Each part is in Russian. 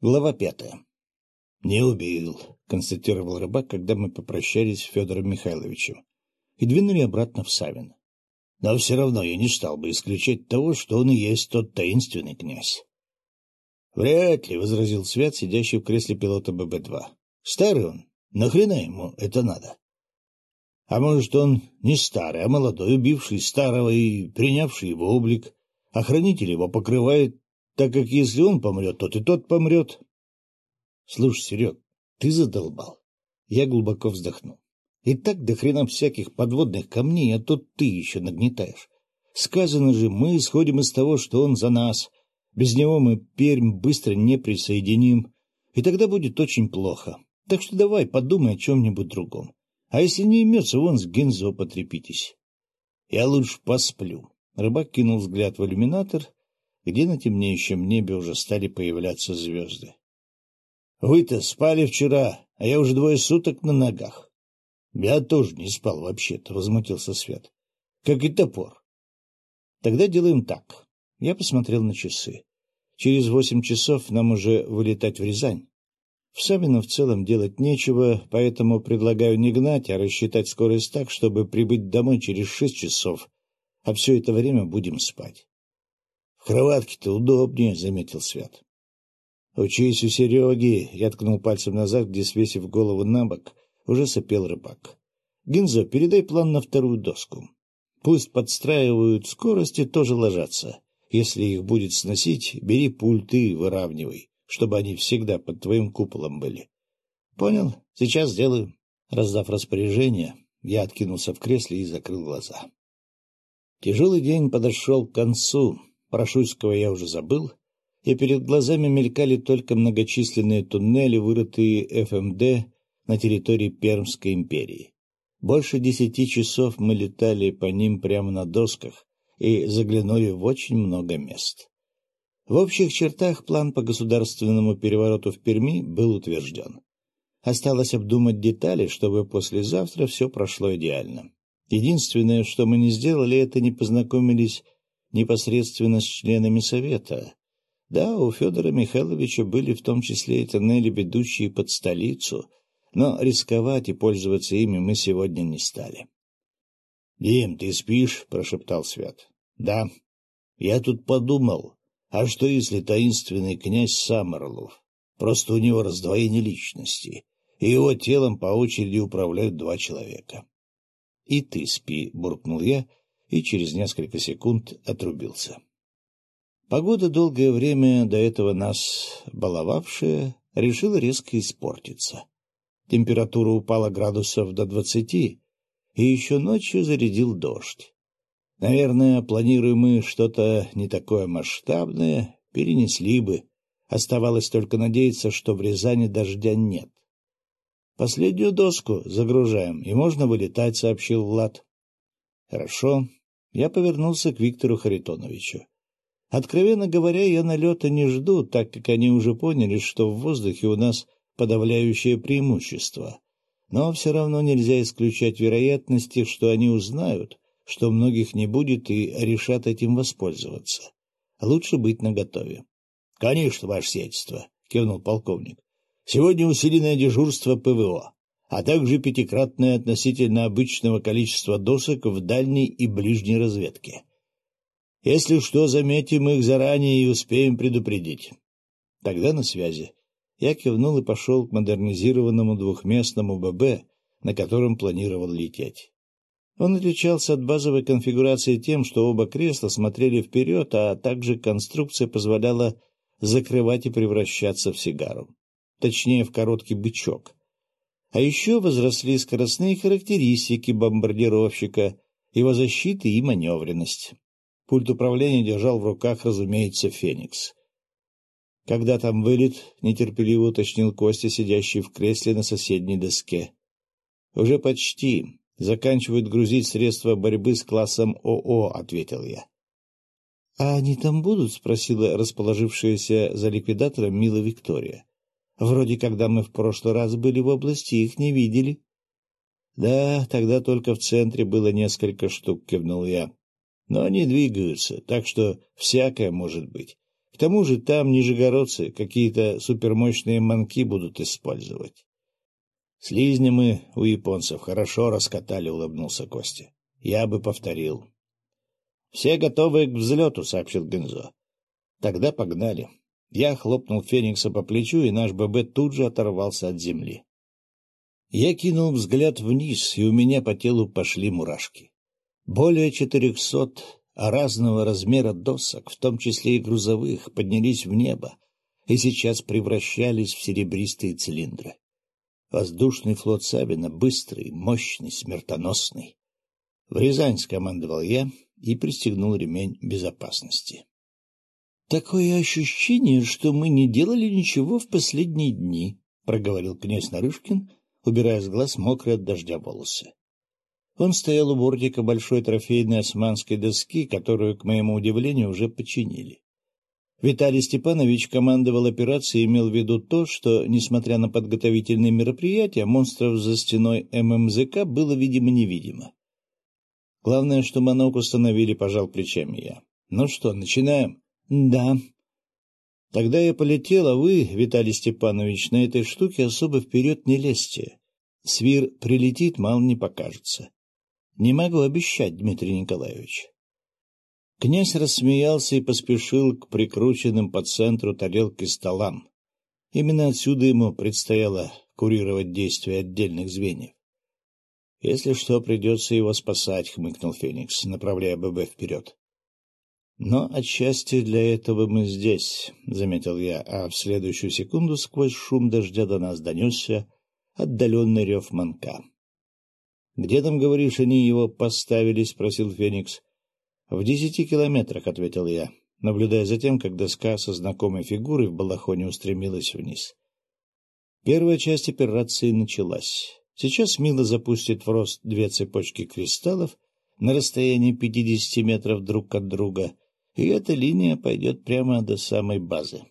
Глава пятая. — Не убил, — констатировал рыбак, когда мы попрощались с Федором Михайловичем и двинули обратно в Савин. Но все равно я не стал бы исключать того, что он и есть тот таинственный князь. — Вряд ли, — возразил Свят, сидящий в кресле пилота ББ-2. — Старый он. Нахрена ему это надо? А может, он не старый, а молодой, убивший старого и принявший его облик. Охранитель его покрывает так как если он помрет, то и тот помрет. — Слушай, Серег, ты задолбал. Я глубоко вздохнул. И так до хрена всяких подводных камней, а тут ты еще нагнетаешь. Сказано же, мы исходим из того, что он за нас. Без него мы Пермь быстро не присоединим, и тогда будет очень плохо. Так что давай подумай о чем-нибудь другом. А если не имется, вон с Гензо потрепитесь. Я лучше посплю. Рыбак кинул взгляд в иллюминатор где на темнеющем небе уже стали появляться звезды. — Вы-то спали вчера, а я уже двое суток на ногах. — Я тоже не спал вообще-то, — возмутился Свят. — Как и топор. — Тогда делаем так. Я посмотрел на часы. Через восемь часов нам уже вылетать в Рязань. В Савино в целом делать нечего, поэтому предлагаю не гнать, а рассчитать скорость так, чтобы прибыть домой через шесть часов, а все это время будем спать. — В кроватке-то удобнее, — заметил Свят. — Учись у Сереги, — я ткнул пальцем назад, где, свесив голову на бок, уже сопел рыбак. — Гинзо, передай план на вторую доску. Пусть подстраивают скорости, тоже ложатся. Если их будет сносить, бери пульты и выравнивай, чтобы они всегда под твоим куполом были. — Понял, сейчас сделаю. Раздав распоряжение, я откинулся в кресле и закрыл глаза. Тяжелый день подошел к концу. Про Шуйского я уже забыл, и перед глазами мелькали только многочисленные туннели, вырытые ФМД на территории Пермской империи. Больше десяти часов мы летали по ним прямо на досках и заглянули в очень много мест. В общих чертах план по государственному перевороту в Перми был утвержден. Осталось обдумать детали, чтобы послезавтра все прошло идеально. Единственное, что мы не сделали, это не познакомились непосредственно с членами Совета. Да, у Федора Михайловича были в том числе и тоннели, ведущие под столицу, но рисковать и пользоваться ими мы сегодня не стали. — Дим, ты спишь? — прошептал Свят. — Да. Я тут подумал, а что если таинственный князь Саморлов? Просто у него раздвоение личности, и его телом по очереди управляют два человека. — И ты спи, — буркнул я, и через несколько секунд отрубился. Погода, долгое время до этого нас баловавшая, решила резко испортиться. Температура упала градусов до двадцати, и еще ночью зарядил дождь. Наверное, планируем мы что-то не такое масштабное, перенесли бы. Оставалось только надеяться, что в Рязани дождя нет. — Последнюю доску загружаем, и можно вылетать, — сообщил Влад. — Хорошо. Я повернулся к Виктору Харитоновичу. Откровенно говоря, я налета не жду, так как они уже поняли, что в воздухе у нас подавляющее преимущество. Но все равно нельзя исключать вероятности, что они узнают, что многих не будет и решат этим воспользоваться. Лучше быть наготове. — Конечно, ваше сельство, — кивнул полковник. — Сегодня усиленное дежурство ПВО а также пятикратное относительно обычного количества досок в дальней и ближней разведке. Если что, заметим их заранее и успеем предупредить. Тогда на связи. Я кивнул и пошел к модернизированному двухместному ББ, на котором планировал лететь. Он отличался от базовой конфигурации тем, что оба кресла смотрели вперед, а также конструкция позволяла закрывать и превращаться в сигару. Точнее, в короткий бычок — а еще возросли скоростные характеристики бомбардировщика, его защиты и маневренность. Пульт управления держал в руках, разумеется, «Феникс». «Когда там вылет?» — нетерпеливо уточнил Костя, сидящий в кресле на соседней доске. «Уже почти. Заканчивают грузить средства борьбы с классом ОО», — ответил я. «А они там будут?» — спросила расположившаяся за ликвидатором Мила Виктория. Вроде когда мы в прошлый раз были в области, их не видели. — Да, тогда только в центре было несколько штук, — кивнул я. — Но они двигаются, так что всякое может быть. К тому же там нижегородцы какие-то супермощные манки будут использовать. Слизни мы у японцев хорошо раскатали, — улыбнулся Костя. Я бы повторил. — Все готовы к взлету, — сообщил Гензо. — Тогда погнали. Я хлопнул Феникса по плечу, и наш ББ тут же оторвался от земли. Я кинул взгляд вниз, и у меня по телу пошли мурашки. Более четырехсот разного размера досок, в том числе и грузовых, поднялись в небо и сейчас превращались в серебристые цилиндры. Воздушный флот Сабина быстрый, мощный, смертоносный. В Рязань скомандовал я и пристегнул ремень безопасности. — Такое ощущение, что мы не делали ничего в последние дни, — проговорил князь Нарышкин, убирая с глаз мокрые от дождя волосы. Он стоял у бортика большой трофейной османской доски, которую, к моему удивлению, уже починили. Виталий Степанович командовал операцией и имел в виду то, что, несмотря на подготовительные мероприятия, монстров за стеной ММЗК было видимо-невидимо. Главное, что манок установили, пожал плечами я. Ну что, начинаем? Да. Тогда я полетел, а вы, Виталий Степанович, на этой штуке особо вперед не лезьте. Свир прилетит, мало не покажется. Не могу обещать, Дмитрий Николаевич. Князь рассмеялся и поспешил к прикрученным по центру тарелки столам. Именно отсюда ему предстояло курировать действия отдельных звеньев. — Если что, придется его спасать, — хмыкнул Феникс, направляя ББ вперед. — Но отчасти для этого мы здесь, — заметил я, а в следующую секунду сквозь шум дождя до нас донесся отдаленный рев манка. — Где там, говоришь, они его поставили? — спросил Феникс. — В десяти километрах, — ответил я, наблюдая за тем, как доска со знакомой фигурой в балахоне устремилась вниз. Первая часть операции началась. Сейчас Мила запустит в рост две цепочки кристаллов на расстоянии 50 метров друг от друга, и эта линия пойдет прямо до самой базы.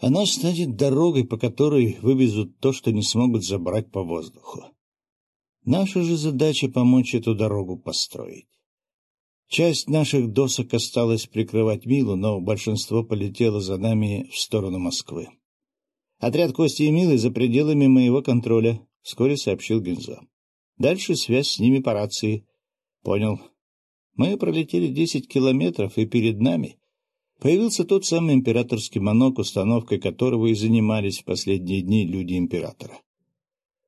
Она станет дорогой, по которой вывезут то, что не смогут забрать по воздуху. Наша же задача — помочь эту дорогу построить. Часть наших досок осталась прикрывать Милу, но большинство полетело за нами в сторону Москвы. Отряд Кости и Милы за пределами моего контроля, — вскоре сообщил Гинзо. Дальше связь с ними по рации. Понял. Мы пролетели десять километров, и перед нами появился тот самый императорский манок, установкой которого и занимались в последние дни люди императора.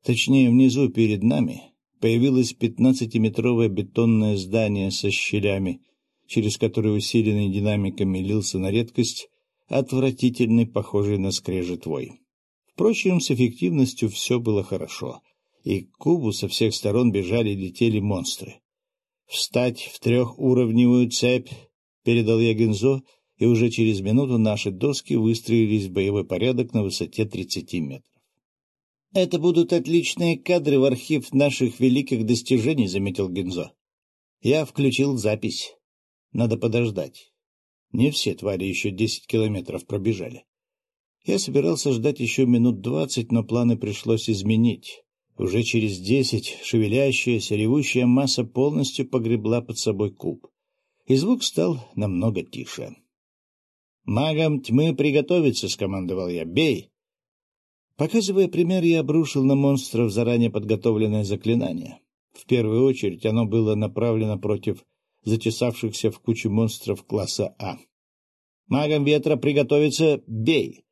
Точнее, внизу перед нами появилось пятнадцатиметровое бетонное здание со щелями, через которые усиленный динамиками лился на редкость отвратительный, похожий на скрежет вой. Впрочем, с эффективностью все было хорошо, и к кубу со всех сторон бежали и летели монстры. «Встать в трехуровневую цепь!» — передал я Гензо, и уже через минуту наши доски выстроились в боевой порядок на высоте тридцати метров. — Это будут отличные кадры в архив наших великих достижений, — заметил Гензо. Я включил запись. Надо подождать. Не все твари еще десять километров пробежали. Я собирался ждать еще минут двадцать, но планы пришлось изменить. Уже через десять шевелящаяся, ревущая масса полностью погребла под собой куб. И звук стал намного тише. «Магам тьмы приготовиться!» — скомандовал я. «Бей!» Показывая пример, я обрушил на монстров заранее подготовленное заклинание. В первую очередь оно было направлено против затесавшихся в кучу монстров класса А. «Магам ветра приготовиться! Бей!»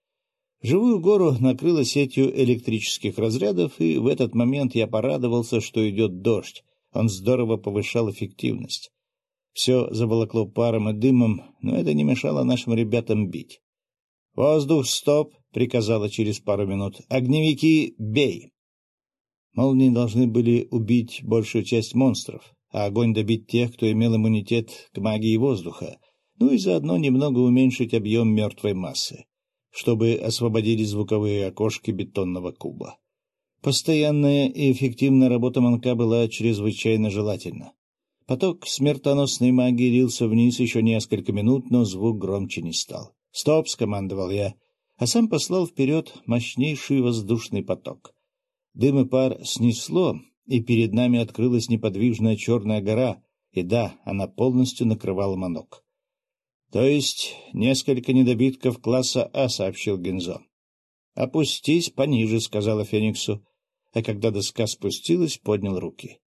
Живую гору накрыло сетью электрических разрядов, и в этот момент я порадовался, что идет дождь. Он здорово повышал эффективность. Все заволокло паром и дымом, но это не мешало нашим ребятам бить. «Воздух, стоп!» — приказала через пару минут. «Огневики, бей!» Молнии должны были убить большую часть монстров, а огонь добить тех, кто имел иммунитет к магии воздуха, ну и заодно немного уменьшить объем мертвой массы, чтобы освободили звуковые окошки бетонного куба. Постоянная и эффективная работа манка была чрезвычайно желательна. Поток смертоносной магии лился вниз еще несколько минут, но звук громче не стал. «Стоп!» — скомандовал я, а сам послал вперед мощнейший воздушный поток. Дым и пар снесло, и перед нами открылась неподвижная черная гора, и да, она полностью накрывала манок. — То есть несколько недобитков класса А, — сообщил Гензо. — Опустись пониже, — сказала Фениксу, а когда доска спустилась, поднял руки.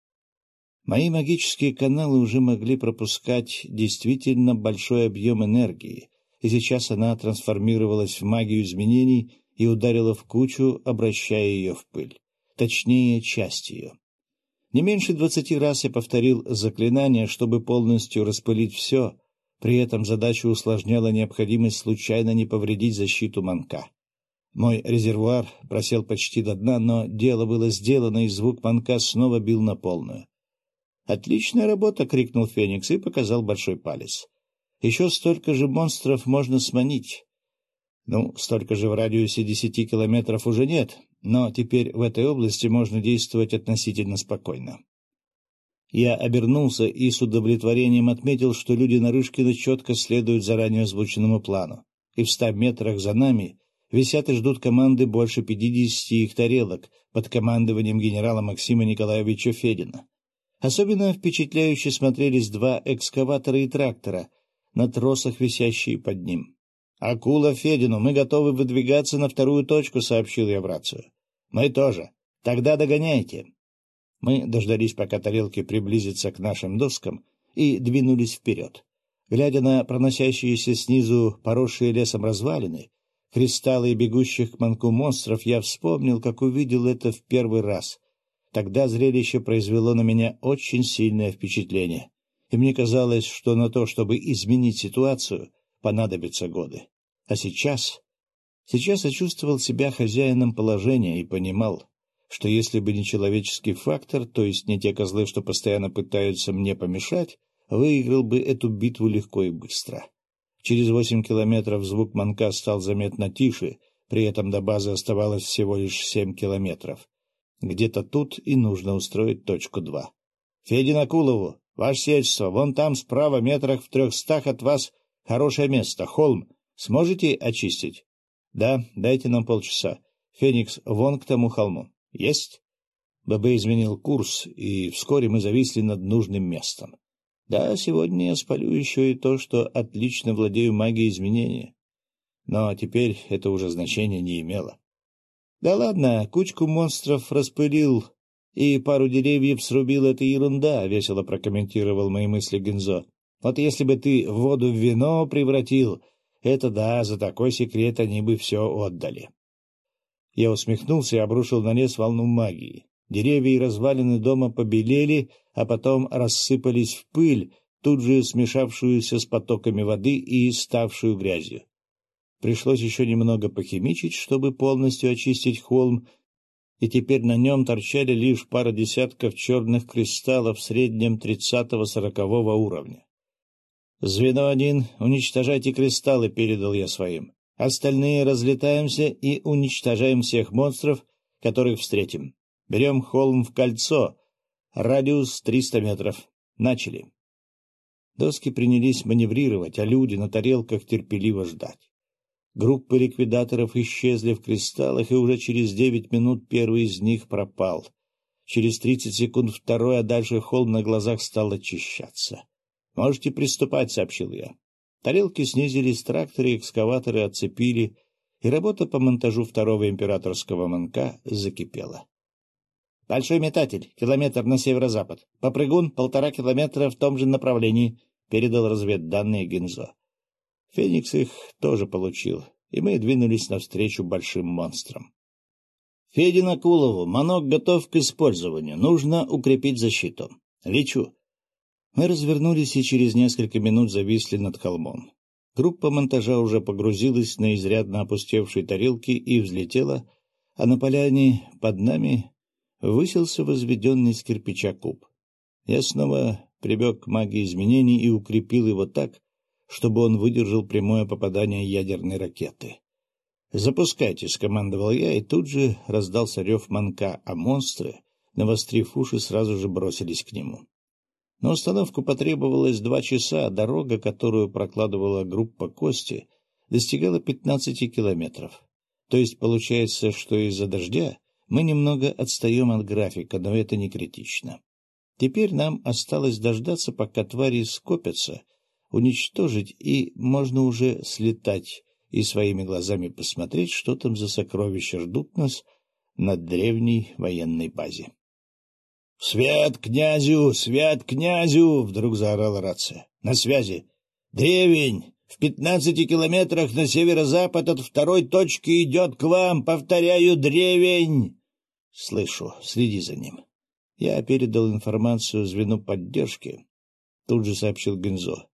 Мои магические каналы уже могли пропускать действительно большой объем энергии, и сейчас она трансформировалась в магию изменений и ударила в кучу, обращая ее в пыль. Точнее, часть ее. Не меньше двадцати раз я повторил заклинание, чтобы полностью распылить все, при этом задачу усложняла необходимость случайно не повредить защиту манка. Мой резервуар просел почти до дна, но дело было сделано, и звук манка снова бил на полную. «Отличная работа!» — крикнул Феникс и показал большой палец. «Еще столько же монстров можно сманить». Ну, столько же в радиусе десяти километров уже нет, но теперь в этой области можно действовать относительно спокойно. Я обернулся и с удовлетворением отметил, что люди Нарышкина четко следуют заранее озвученному плану, и в ста метрах за нами висят и ждут команды больше пятидесяти их тарелок под командованием генерала Максима Николаевича Федина. Особенно впечатляюще смотрелись два экскаватора и трактора, на тросах висящие под ним. «Акула Федину, мы готовы выдвигаться на вторую точку», — сообщил я в рацию. «Мы тоже. Тогда догоняйте». Мы дождались, пока тарелки приблизятся к нашим доскам, и двинулись вперед. Глядя на проносящиеся снизу поросшие лесом развалины, кристаллы бегущих к манку монстров, я вспомнил, как увидел это в первый раз. Тогда зрелище произвело на меня очень сильное впечатление, и мне казалось, что на то, чтобы изменить ситуацию, понадобятся годы. А сейчас... Сейчас я чувствовал себя хозяином положения и понимал, что если бы не человеческий фактор, то есть не те козлы, что постоянно пытаются мне помешать, выиграл бы эту битву легко и быстро. Через восемь километров звук манка стал заметно тише, при этом до базы оставалось всего лишь семь километров. Где-то тут и нужно устроить точку два. — Федин Акулову, ваше сельство, вон там справа метрах в трехстах от вас хорошее место, холм. Сможете очистить? — Да, дайте нам полчаса. Феникс, вон к тому холму. — Есть. ББ изменил курс, и вскоре мы зависли над нужным местом. Да, сегодня я спалю еще и то, что отлично владею магией изменения. Но теперь это уже значения не имело. Да ладно, кучку монстров распылил и пару деревьев срубил — это ерунда, — весело прокомментировал мои мысли Гензо. Вот если бы ты воду в вино превратил, это да, за такой секрет они бы все отдали. Я усмехнулся и обрушил на лес волну магии. Деревья и развалины дома побелели, а потом рассыпались в пыль, тут же смешавшуюся с потоками воды и ставшую грязью. Пришлось еще немного похимичить, чтобы полностью очистить холм, и теперь на нем торчали лишь пара десятков черных кристаллов в среднем тридцатого-сорокового уровня. «Звено один, уничтожайте кристаллы», — передал я своим. Остальные разлетаемся и уничтожаем всех монстров, которых встретим. Берем холм в кольцо. Радиус 300 метров. Начали. Доски принялись маневрировать, а люди на тарелках терпеливо ждать. Группы ликвидаторов исчезли в кристаллах, и уже через девять минут первый из них пропал. Через тридцать секунд второй, а дальше холм на глазах стал очищаться. — Можете приступать, — сообщил я. Тарелки снизились, тракторы и экскаваторы отцепили, и работа по монтажу второго императорского манка закипела. «Большой метатель, километр на северо-запад. Попрыгун, полтора километра в том же направлении», — передал разведданные Гинзо. Феникс их тоже получил, и мы двинулись навстречу большим монстрам. «Федин Акулову, манок готов к использованию. Нужно укрепить защиту. Лечу. Мы развернулись и через несколько минут зависли над холмом. Группа монтажа уже погрузилась на изрядно опустевшие тарелки и взлетела, а на поляне под нами высился возведенный из кирпича куб. Я снова прибег к магии изменений и укрепил его так, чтобы он выдержал прямое попадание ядерной ракеты. «Запускайте», — скомандовал я, и тут же раздался рев манка, а монстры, навострив уши, сразу же бросились к нему. На установку потребовалось два часа, а дорога, которую прокладывала группа Кости, достигала 15 километров. То есть получается, что из-за дождя мы немного отстаем от графика, но это не критично. Теперь нам осталось дождаться, пока твари скопятся, уничтожить, и можно уже слетать и своими глазами посмотреть, что там за сокровища ждут нас на древней военной базе. — Свят князю! Свят князю! — вдруг заорала рация. — На связи! Древень! В пятнадцати километрах на северо-запад от второй точки идет к вам! Повторяю, древень! — Слышу. Следи за ним. Я передал информацию звену поддержки. Тут же сообщил Гензо.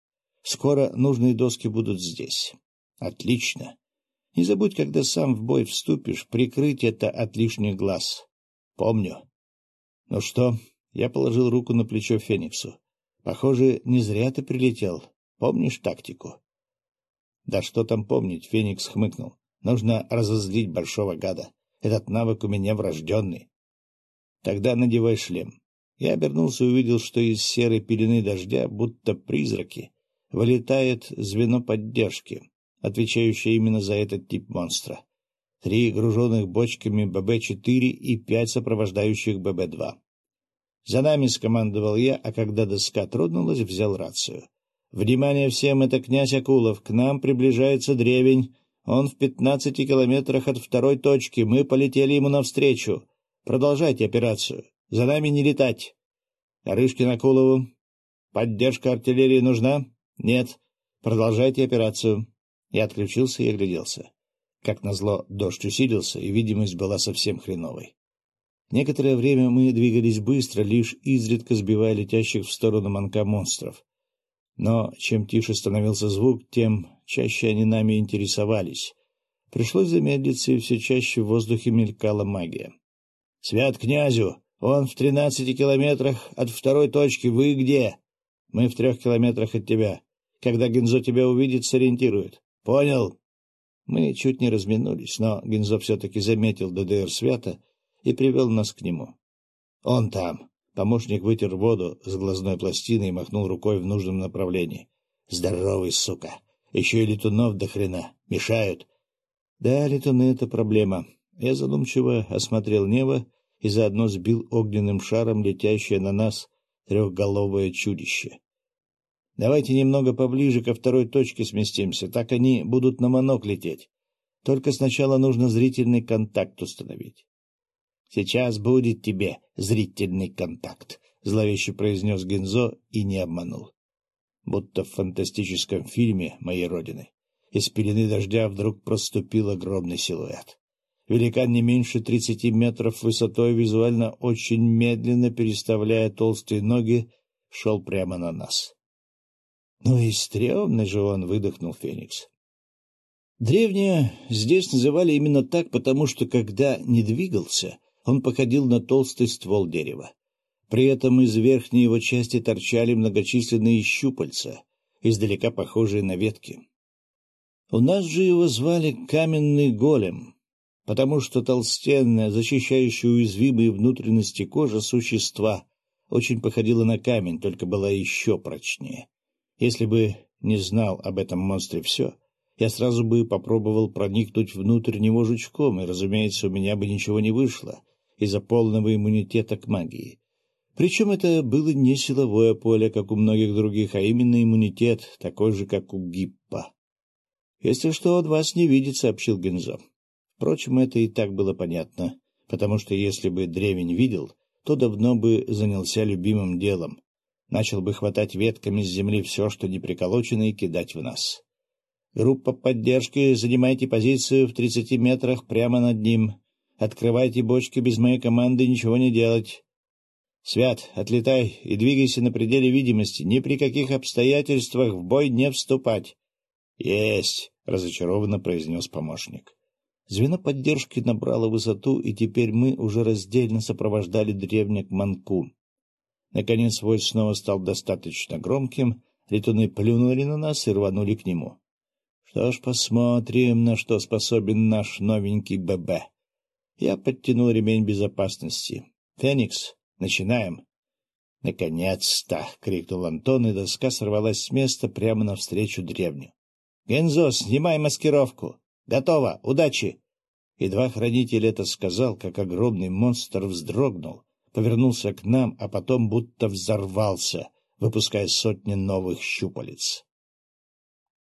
Скоро нужные доски будут здесь. Отлично. Не забудь, когда сам в бой вступишь, прикрыть это от лишних глаз. Помню. Ну что, я положил руку на плечо Фениксу. Похоже, не зря ты прилетел. Помнишь тактику? Да что там помнить, Феникс хмыкнул. Нужно разозлить большого гада. Этот навык у меня врожденный. Тогда надевай шлем. Я обернулся и увидел, что из серой пелены дождя, будто призраки, вылетает звено поддержки, отвечающее именно за этот тип монстра. Три груженных бочками ББ-4 и пять сопровождающих ББ-2. За нами скомандовал я, а когда доска тронулась, взял рацию. «Внимание всем, это князь Акулов. К нам приближается древень. Он в пятнадцати километрах от второй точки. Мы полетели ему навстречу. Продолжайте операцию. За нами не летать. Орышкин Акулову. Поддержка артиллерии нужна? Нет. Продолжайте операцию. Я отключился и огляделся. Как назло, дождь усилился, и видимость была совсем хреновой. Некоторое время мы двигались быстро, лишь изредка сбивая летящих в сторону манка монстров. Но чем тише становился звук, тем чаще они нами интересовались. Пришлось замедлиться, и все чаще в воздухе мелькала магия. — Свят князю! Он в тринадцати километрах от второй точки. Вы где? — Мы в трех километрах от тебя. Когда Гензо тебя увидит, сориентирует. — Понял. Мы чуть не разминулись, но Гензо все-таки заметил ДДР Свята и привел нас к нему. — Он там. Помощник вытер воду с глазной пластины и махнул рукой в нужном направлении. — Здоровый, сука! Еще и летунов до хрена. Мешают. — Да, летуны — это проблема. Я задумчиво осмотрел небо и заодно сбил огненным шаром летящее на нас трехголовое чудище. Давайте немного поближе ко второй точке сместимся, так они будут на манок лететь. Только сначала нужно зрительный контакт установить. — Сейчас будет тебе зрительный контакт, — зловеще произнес Гензо и не обманул. Будто в фантастическом фильме моей родины. Из пелены дождя вдруг проступил огромный силуэт. Великан не меньше тридцати метров высотой, визуально очень медленно переставляя толстые ноги, шел прямо на нас. — Ну и стрёмный же он, — выдохнул Феникс. Древние здесь называли именно так, потому что, когда не двигался, он походил на толстый ствол дерева. При этом из верхней его части торчали многочисленные щупальца, издалека похожие на ветки. У нас же его звали Каменный Голем, потому что толстенная, защищающая уязвимые внутренности кожа существа очень походила на камень, только была еще прочнее. Если бы не знал об этом монстре все, я сразу бы попробовал проникнуть внутрь него жучком, и, разумеется, у меня бы ничего не вышло из-за полного иммунитета к магии. Причем это было не силовое поле, как у многих других, а именно иммунитет, такой же, как у Гиппа. — Если что, он вас не видит, — сообщил Гензо. Впрочем, это и так было понятно, потому что если бы древень видел, то давно бы занялся любимым делом. Начал бы хватать ветками с земли все, что не приколочено, и кидать в нас. Группа поддержки, занимайте позицию в тридцати метрах прямо над ним. Открывайте бочки без моей команды, ничего не делать. Свят, отлетай и двигайся на пределе видимости, ни при каких обстоятельствах в бой не вступать. — Есть, — разочарованно произнес помощник. Звено поддержки набрало высоту, и теперь мы уже раздельно сопровождали древня к манку. Наконец вой снова стал достаточно громким, летуны плюнули на нас и рванули к нему. Что ж, посмотрим, на что способен наш новенький ББ. Я подтянул ремень безопасности. «Феникс, начинаем!» «Наконец-то!» — крикнул Антон, и доска сорвалась с места прямо навстречу древню. «Гензо, снимай маскировку!» Готово! Удачи!» Едва хранитель это сказал, как огромный монстр вздрогнул, повернулся к нам, а потом будто взорвался, выпуская сотни новых щупалец.